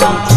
down.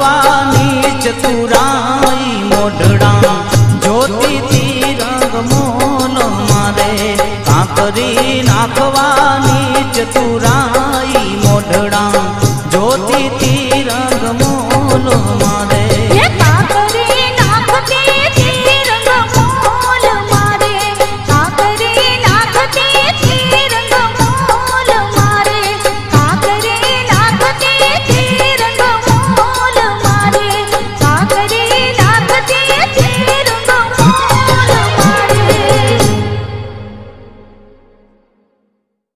Bhavani ચતુરાઈ મોઢડા જ્યોતિથી રંગ મોન મારે કાંકરી નાખવાની ચતુરાઈ મોઢડા જ્યોતિથી રંગ મોન મારે